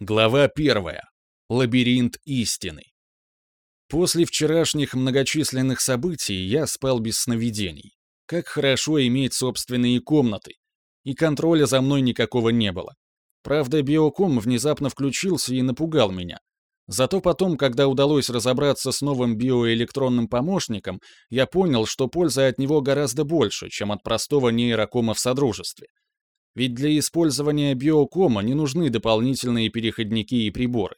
Глава первая. Лабиринт истины. После вчерашних многочисленных событий я спал без сновидений. Как хорошо иметь собственные комнаты. И контроля за мной никакого не было. Правда, биоком внезапно включился и напугал меня. Зато потом, когда удалось разобраться с новым биоэлектронным помощником, я понял, что польза от него гораздо больше, чем от простого нейрокома в Содружестве. Ведь для использования биокома не нужны дополнительные переходники и приборы.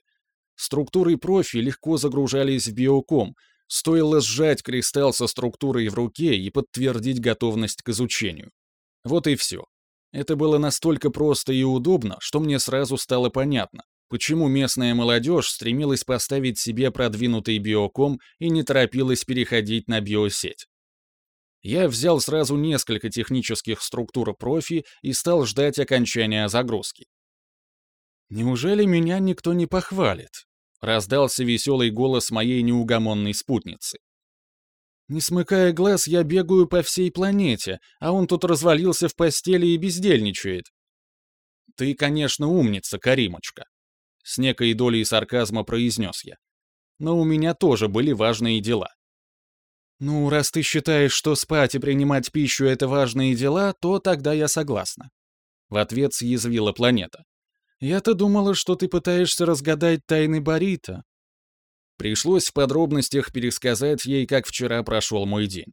Структуры профи легко загружались в биоком, стоило сжать кристалл со структурой в руке и подтвердить готовность к изучению. Вот и все. Это было настолько просто и удобно, что мне сразу стало понятно, почему местная молодежь стремилась поставить себе продвинутый биоком и не торопилась переходить на биосеть. Я взял сразу несколько технических структур профи и стал ждать окончания загрузки. «Неужели меня никто не похвалит?» — раздался веселый голос моей неугомонной спутницы. Не смыкая глаз, я бегаю по всей планете, а он тут развалился в постели и бездельничает. Ты, конечно, умница, Каримочка. С некой долей сарказма произнес я. Но у меня тоже были важные дела. «Ну, раз ты считаешь, что спать и принимать пищу — это важные дела, то тогда я согласна». В ответ съязвила планета. «Я-то думала, что ты пытаешься разгадать тайны Барита». Пришлось в подробностях пересказать ей, как вчера прошел мой день.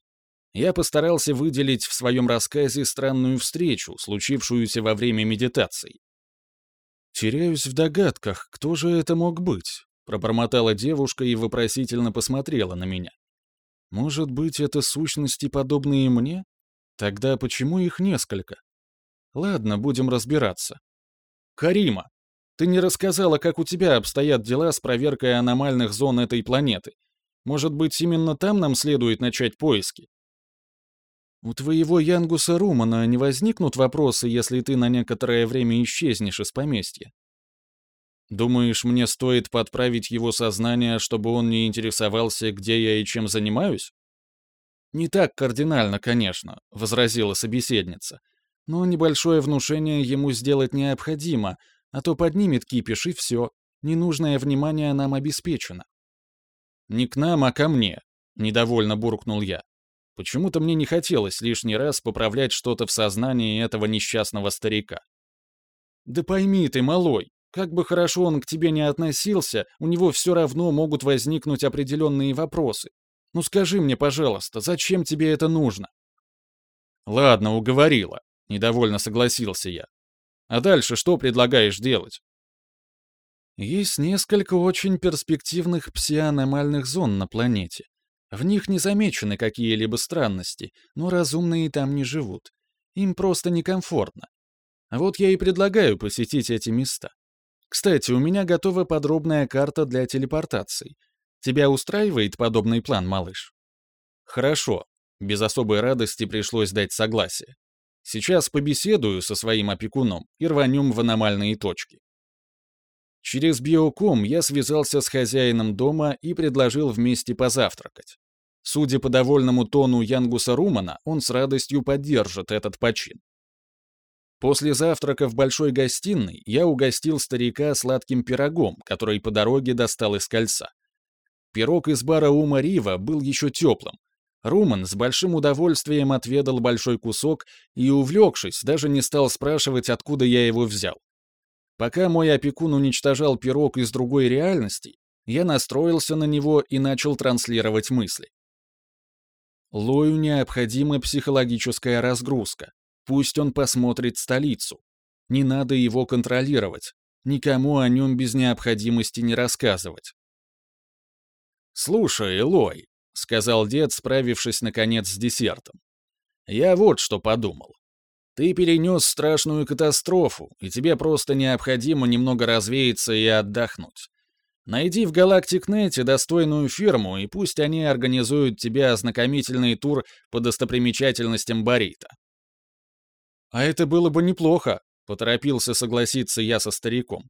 Я постарался выделить в своем рассказе странную встречу, случившуюся во время медитации. «Теряюсь в догадках, кто же это мог быть?» — пробормотала девушка и вопросительно посмотрела на меня. Может быть, это сущности, подобные мне? Тогда почему их несколько? Ладно, будем разбираться. Карима, ты не рассказала, как у тебя обстоят дела с проверкой аномальных зон этой планеты. Может быть, именно там нам следует начать поиски? У твоего Янгуса Румана не возникнут вопросы, если ты на некоторое время исчезнешь из поместья? Думаешь, мне стоит подправить его сознание, чтобы он не интересовался, где я и чем занимаюсь? Не так кардинально, конечно, возразила собеседница. Но небольшое внушение ему сделать необходимо, а то поднимет кипиш и все. Ненужное внимание нам обеспечено. Не к нам, а ко мне, недовольно буркнул я. Почему-то мне не хотелось лишний раз поправлять что-то в сознании этого несчастного старика. Да пойми ты, малой, как бы хорошо он к тебе не относился, у него все равно могут возникнуть определенные вопросы. Ну скажи мне, пожалуйста, зачем тебе это нужно? Ладно, уговорила. Недовольно согласился я. А дальше что предлагаешь делать? Есть несколько очень перспективных псианомальных зон на планете. В них не замечены какие-либо странности, но разумные там не живут. Им просто некомфортно. Вот я и предлагаю посетить эти места. Кстати, у меня готова подробная карта для телепортации. Тебя устраивает подобный план, малыш? Хорошо. Без особой радости пришлось дать согласие. Сейчас побеседую со своим опекуном и рванем в аномальные точки. Через биоком я связался с хозяином дома и предложил вместе позавтракать. Судя по довольному тону Янгуса Румана, он с радостью поддержит этот почин. После завтрака в большой гостиной я угостил старика сладким пирогом, который по дороге достал из кольца. Пирог из бара Ума Рива был еще теплым. Руман с большим удовольствием отведал большой кусок и, увлекшись, даже не стал спрашивать, откуда я его взял. Пока мой опекун уничтожал пирог из другой реальности, я настроился на него и начал транслировать мысли. Лою необходима психологическая разгрузка. Пусть он посмотрит столицу. Не надо его контролировать. Никому о нем без необходимости не рассказывать. «Слушай, Лой», — сказал дед, справившись наконец с десертом. «Я вот что подумал. Ты перенес страшную катастрофу, и тебе просто необходимо немного развеяться и отдохнуть. Найди в Галактикнете достойную фирму, и пусть они организуют тебе ознакомительный тур по достопримечательностям Барита. «А это было бы неплохо», — поторопился согласиться я со стариком.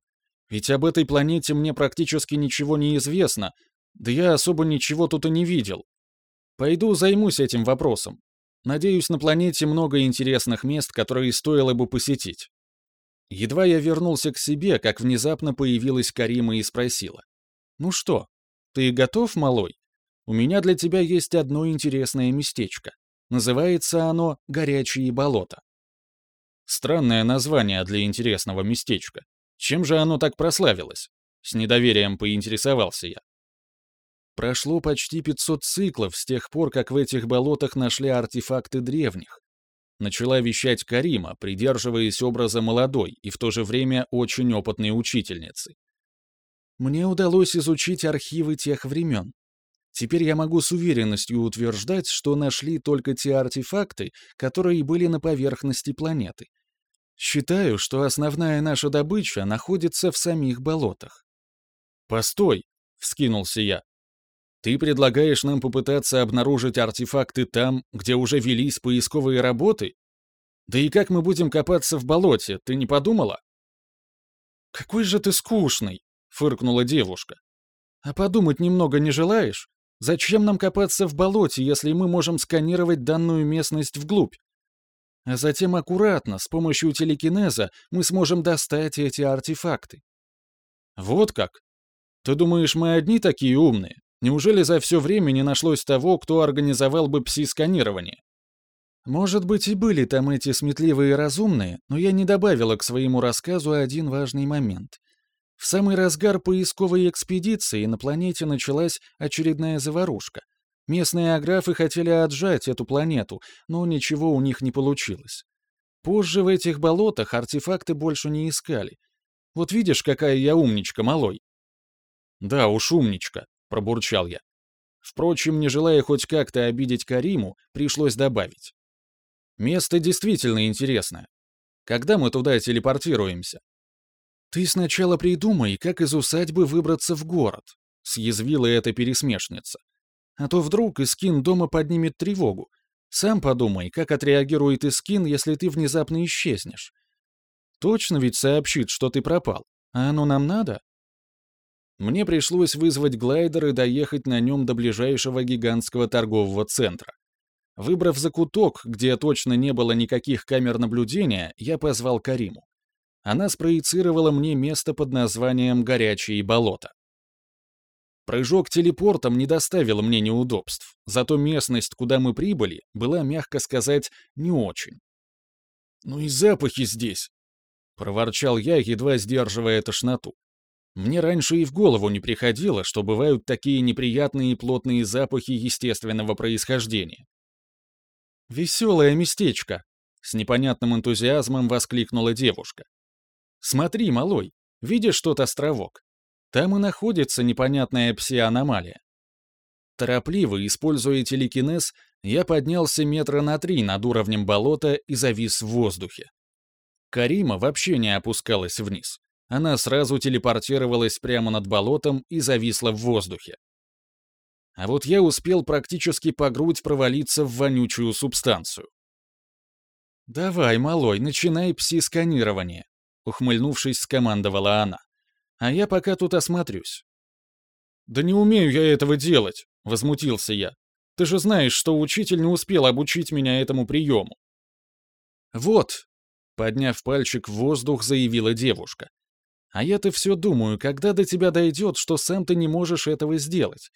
«Ведь об этой планете мне практически ничего не известно, да я особо ничего тут и не видел. Пойду займусь этим вопросом. Надеюсь, на планете много интересных мест, которые стоило бы посетить». Едва я вернулся к себе, как внезапно появилась Карима и спросила. «Ну что, ты готов, малой? У меня для тебя есть одно интересное местечко. Называется оно «Горячие болота». Странное название для интересного местечка. Чем же оно так прославилось? С недоверием поинтересовался я. Прошло почти 500 циклов с тех пор, как в этих болотах нашли артефакты древних. Начала вещать Карима, придерживаясь образа молодой и в то же время очень опытной учительницы. Мне удалось изучить архивы тех времен. Теперь я могу с уверенностью утверждать, что нашли только те артефакты, которые были на поверхности планеты. Считаю, что основная наша добыча находится в самих болотах. «Постой!» — вскинулся я. «Ты предлагаешь нам попытаться обнаружить артефакты там, где уже велись поисковые работы? Да и как мы будем копаться в болоте, ты не подумала?» «Какой же ты скучный!» — фыркнула девушка. «А подумать немного не желаешь? Зачем нам копаться в болоте, если мы можем сканировать данную местность вглубь? А затем аккуратно, с помощью телекинеза, мы сможем достать эти артефакты. Вот как? Ты думаешь, мы одни такие умные? Неужели за все время не нашлось того, кто организовал бы пси-сканирование? Может быть, и были там эти сметливые разумные, но я не добавила к своему рассказу один важный момент. В самый разгар поисковой экспедиции на планете началась очередная заварушка. Местные аграфы хотели отжать эту планету, но ничего у них не получилось. Позже в этих болотах артефакты больше не искали. Вот видишь, какая я умничка, малой. Да уж умничка, пробурчал я. Впрочем, не желая хоть как-то обидеть Кариму, пришлось добавить. Место действительно интересное. Когда мы туда телепортируемся? «Ты сначала придумай, как из усадьбы выбраться в город», — съязвила эта пересмешница. «А то вдруг Искин дома поднимет тревогу. Сам подумай, как отреагирует Искин, если ты внезапно исчезнешь. Точно ведь сообщит, что ты пропал. А оно нам надо?» Мне пришлось вызвать глайдер и доехать на нем до ближайшего гигантского торгового центра. Выбрав закуток, где точно не было никаких камер наблюдения, я позвал Кариму она спроецировала мне место под названием «Горячие болота». Прыжок телепортом не доставил мне неудобств, зато местность, куда мы прибыли, была, мягко сказать, не очень. «Ну и запахи здесь!» — проворчал я, едва сдерживая тошноту. Мне раньше и в голову не приходило, что бывают такие неприятные и плотные запахи естественного происхождения. «Веселое местечко!» — с непонятным энтузиазмом воскликнула девушка. Смотри, малой, видишь тот островок? Там и находится непонятная пси-аномалия. Торопливо, используя телекинез, я поднялся метра на три над уровнем болота и завис в воздухе. Карима вообще не опускалась вниз. Она сразу телепортировалась прямо над болотом и зависла в воздухе. А вот я успел практически по грудь провалиться в вонючую субстанцию. «Давай, малой, начинай пси-сканирование», ухмыльнувшись, скомандовала она. А я пока тут осмотрюсь. Да не умею я этого делать, возмутился я. Ты же знаешь, что учитель не успел обучить меня этому приему. Вот, подняв пальчик в воздух, заявила девушка. А я-то все думаю, когда до тебя дойдет, что сам ты не можешь этого сделать.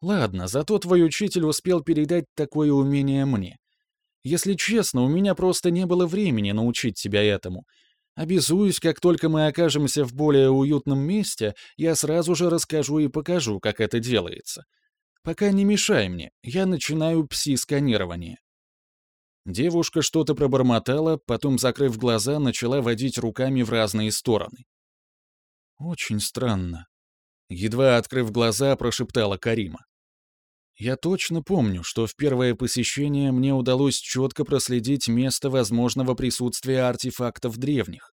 Ладно, зато твой учитель успел передать такое умение мне. Если честно, у меня просто не было времени научить тебя этому, Обязуюсь, как только мы окажемся в более уютном месте, я сразу же расскажу и покажу, как это делается. Пока не мешай мне, я начинаю пси-сканирование». Девушка что-то пробормотала, потом, закрыв глаза, начала водить руками в разные стороны. «Очень странно», — едва открыв глаза, прошептала Карима. Я точно помню, что в первое посещение мне удалось четко проследить место возможного присутствия артефактов древних.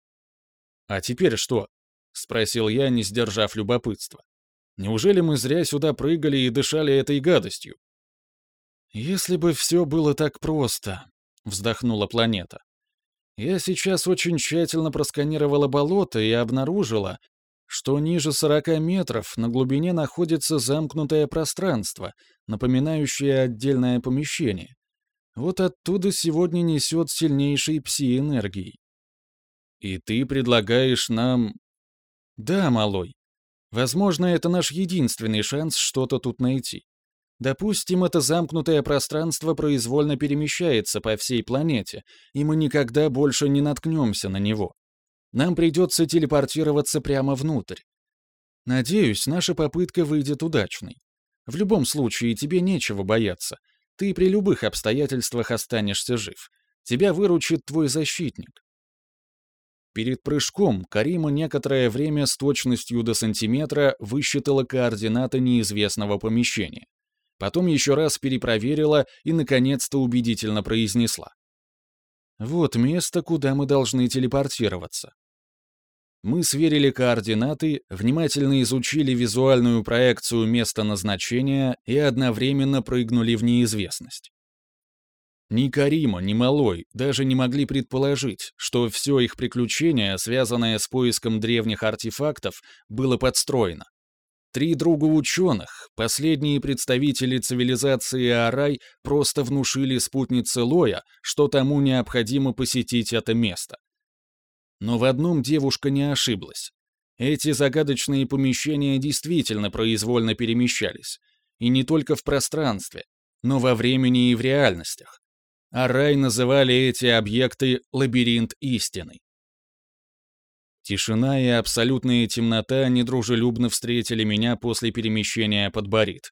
«А теперь что?» — спросил я, не сдержав любопытства. «Неужели мы зря сюда прыгали и дышали этой гадостью?» «Если бы все было так просто», — вздохнула планета. «Я сейчас очень тщательно просканировала болото и обнаружила, что ниже 40 метров на глубине находится замкнутое пространство, напоминающее отдельное помещение. Вот оттуда сегодня несет сильнейшей пси-энергией. «И ты предлагаешь нам...» «Да, малой. Возможно, это наш единственный шанс что-то тут найти. Допустим, это замкнутое пространство произвольно перемещается по всей планете, и мы никогда больше не наткнемся на него. Нам придется телепортироваться прямо внутрь. Надеюсь, наша попытка выйдет удачной. В любом случае, тебе нечего бояться. Ты при любых обстоятельствах останешься жив. Тебя выручит твой защитник. Перед прыжком Карима некоторое время с точностью до сантиметра высчитала координаты неизвестного помещения. Потом еще раз перепроверила и, наконец-то, убедительно произнесла. «Вот место, куда мы должны телепортироваться». Мы сверили координаты, внимательно изучили визуальную проекцию места назначения и одновременно прыгнули в неизвестность. Ни Карима, ни Малой даже не могли предположить, что все их приключение, связанное с поиском древних артефактов, было подстроено. Три друга ученых, последние представители цивилизации Арай, просто внушили спутнице Лоя, что тому необходимо посетить это место. Но в одном девушка не ошиблась. Эти загадочные помещения действительно произвольно перемещались. И не только в пространстве, но во времени и в реальностях. Арай называли эти объекты «лабиринт истины». Тишина и абсолютная темнота недружелюбно встретили меня после перемещения под Борит.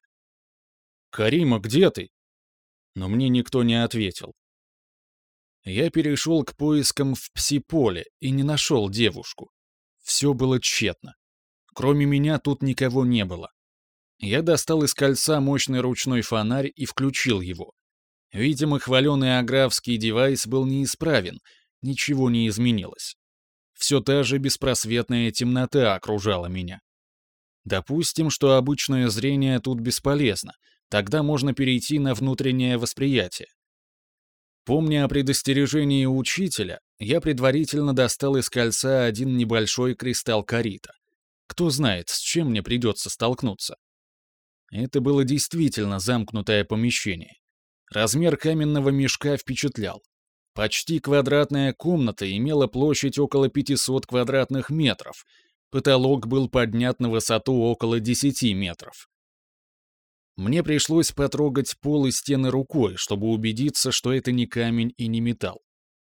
«Карима, где ты?» Но мне никто не ответил. Я перешел к поискам в пси-поле и не нашел девушку. Все было тщетно. Кроме меня тут никого не было. Я достал из кольца мощный ручной фонарь и включил его. Видимо, хваленый аграфский девайс был неисправен, ничего не изменилось. Все та же беспросветная темнота окружала меня. Допустим, что обычное зрение тут бесполезно, тогда можно перейти на внутреннее восприятие. Помня о предостережении учителя, я предварительно достал из кольца один небольшой кристалл карита. Кто знает, с чем мне придется столкнуться. Это было действительно замкнутое помещение. Размер каменного мешка впечатлял. Почти квадратная комната имела площадь около 500 квадратных метров. Потолок был поднят на высоту около 10 метров. Мне пришлось потрогать пол и стены рукой, чтобы убедиться, что это не камень и не металл.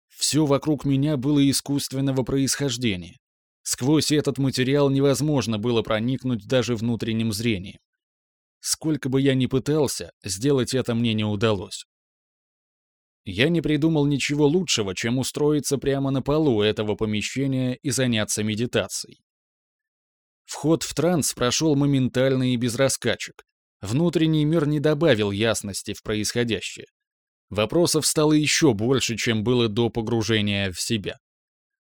Все вокруг меня было искусственного происхождения. Сквозь этот материал невозможно было проникнуть даже внутренним зрением. Сколько бы я ни пытался, сделать это мне не удалось. Я не придумал ничего лучшего, чем устроиться прямо на полу этого помещения и заняться медитацией. Вход в транс прошел моментально и без раскачек. Внутренний мир не добавил ясности в происходящее. Вопросов стало еще больше, чем было до погружения в себя.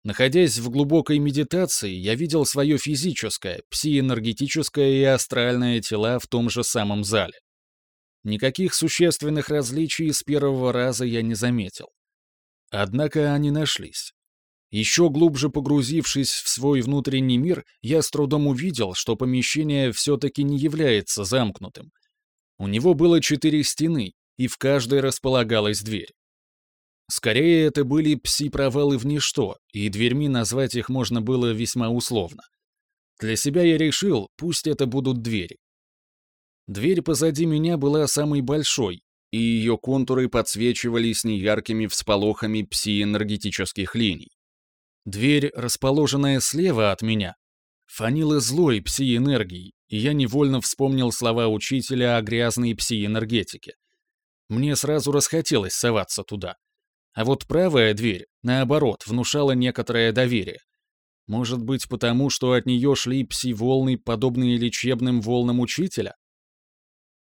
Находясь в глубокой медитации, я видел свое физическое, псиэнергетическое и астральное тела в том же самом зале. Никаких существенных различий с первого раза я не заметил. Однако они нашлись. Еще глубже погрузившись в свой внутренний мир, я с трудом увидел, что помещение все-таки не является замкнутым. У него было четыре стены, и в каждой располагалась дверь. Скорее, это были пси-провалы в ничто, и дверьми назвать их можно было весьма условно. Для себя я решил, пусть это будут двери. Дверь позади меня была самой большой, и ее контуры подсвечивались неяркими всполохами пси-энергетических линий. Дверь, расположенная слева от меня, фанила злой пси-энергией, и я невольно вспомнил слова учителя о грязной пси-энергетике. Мне сразу расхотелось соваться туда. А вот правая дверь, наоборот, внушала некоторое доверие. Может быть, потому что от нее шли пси-волны, подобные лечебным волнам учителя?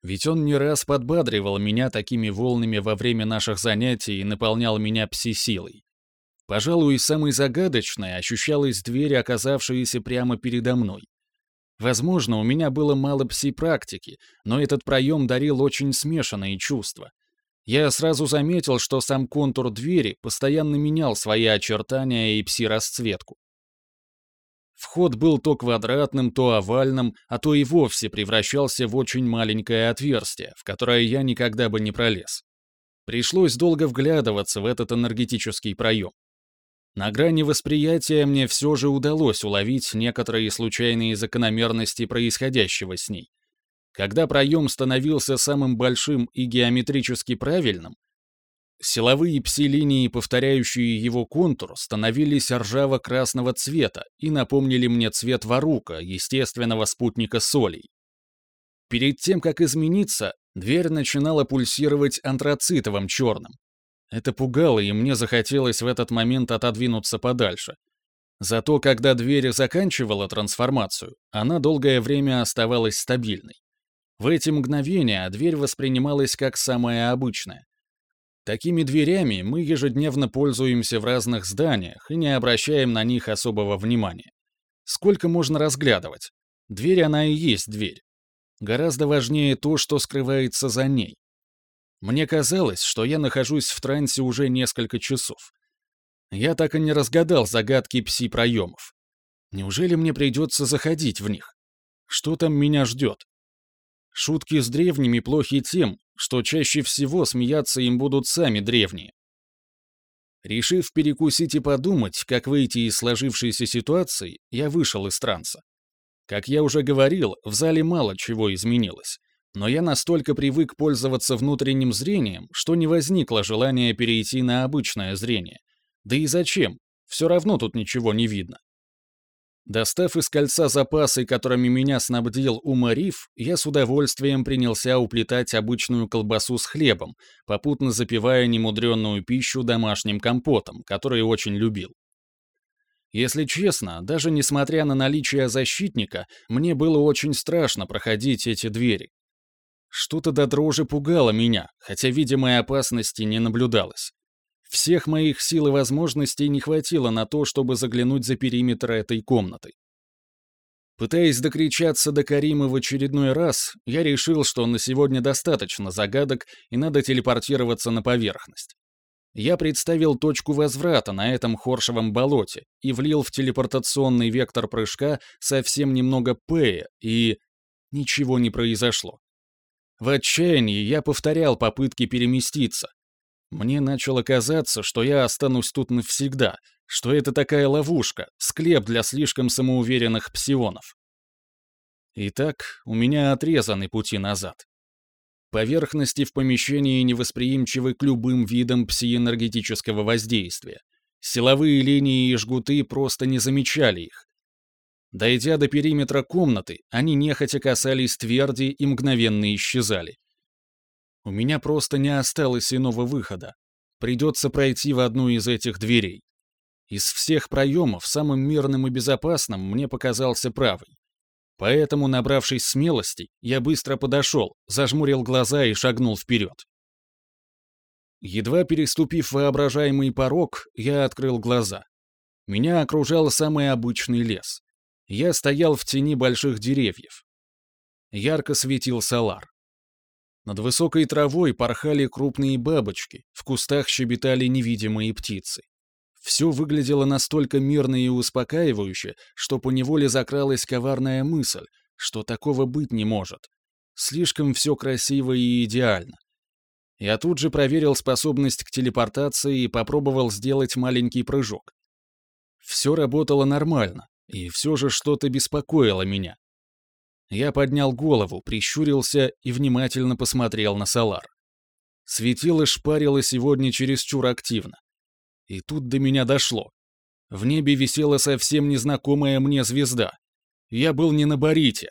Ведь он не раз подбадривал меня такими волнами во время наших занятий и наполнял меня пси-силой. Пожалуй, самой загадочной ощущалась дверь, оказавшаяся прямо передо мной. Возможно, у меня было мало пси-практики, но этот проем дарил очень смешанные чувства. Я сразу заметил, что сам контур двери постоянно менял свои очертания и пси-расцветку. Вход был то квадратным, то овальным, а то и вовсе превращался в очень маленькое отверстие, в которое я никогда бы не пролез. Пришлось долго вглядываться в этот энергетический проем. На грани восприятия мне все же удалось уловить некоторые случайные закономерности происходящего с ней. Когда проем становился самым большим и геометрически правильным, силовые пси-линии, повторяющие его контур, становились ржаво-красного цвета и напомнили мне цвет варука, естественного спутника солей. Перед тем, как измениться, дверь начинала пульсировать антрацитовым черным. Это пугало, и мне захотелось в этот момент отодвинуться подальше. Зато когда дверь заканчивала трансформацию, она долгое время оставалась стабильной. В эти мгновения дверь воспринималась как самая обычная. Такими дверями мы ежедневно пользуемся в разных зданиях и не обращаем на них особого внимания. Сколько можно разглядывать? Дверь она и есть дверь. Гораздо важнее то, что скрывается за ней. Мне казалось, что я нахожусь в трансе уже несколько часов. Я так и не разгадал загадки пси-проемов. Неужели мне придется заходить в них? Что там меня ждет? Шутки с древними плохи тем, что чаще всего смеяться им будут сами древние. Решив перекусить и подумать, как выйти из сложившейся ситуации, я вышел из транса. Как я уже говорил, в зале мало чего изменилось, но я настолько привык пользоваться внутренним зрением, что не возникло желания перейти на обычное зрение. Да и зачем? Все равно тут ничего не видно. Достав из кольца запасы, которыми меня снабдил Умариф, я с удовольствием принялся уплетать обычную колбасу с хлебом, попутно запивая немудренную пищу домашним компотом, который очень любил. Если честно, даже несмотря на наличие защитника, мне было очень страшно проходить эти двери. Что-то до дрожи пугало меня, хотя видимой опасности не наблюдалось. Всех моих сил и возможностей не хватило на то, чтобы заглянуть за периметр этой комнаты. Пытаясь докричаться до Карима в очередной раз, я решил, что на сегодня достаточно загадок и надо телепортироваться на поверхность. Я представил точку возврата на этом хоршевом болоте и влил в телепортационный вектор прыжка совсем немного пэя, и... ничего не произошло. В отчаянии я повторял попытки переместиться, мне начало казаться, что я останусь тут навсегда, что это такая ловушка, склеп для слишком самоуверенных псионов. Итак, у меня отрезаны пути назад. Поверхности в помещении невосприимчивы к любым видам псиэнергетического воздействия. Силовые линии и жгуты просто не замечали их. Дойдя до периметра комнаты, они нехотя касались тверди и мгновенно исчезали. У меня просто не осталось иного выхода. Придется пройти в одну из этих дверей. Из всех проемов самым мирным и безопасным мне показался правый. Поэтому, набравшись смелости, я быстро подошел, зажмурил глаза и шагнул вперед. Едва переступив воображаемый порог, я открыл глаза. Меня окружал самый обычный лес. Я стоял в тени больших деревьев. Ярко светил салар. Над высокой травой порхали крупные бабочки, в кустах щебетали невидимые птицы. Все выглядело настолько мирно и успокаивающе, что поневоле закралась коварная мысль, что такого быть не может. Слишком все красиво и идеально. Я тут же проверил способность к телепортации и попробовал сделать маленький прыжок. Все работало нормально, и все же что-то беспокоило меня. Я поднял голову, прищурился и внимательно посмотрел на Салар. Светило шпарило сегодня чересчур активно. И тут до меня дошло. В небе висела совсем незнакомая мне звезда. Я был не на Борите,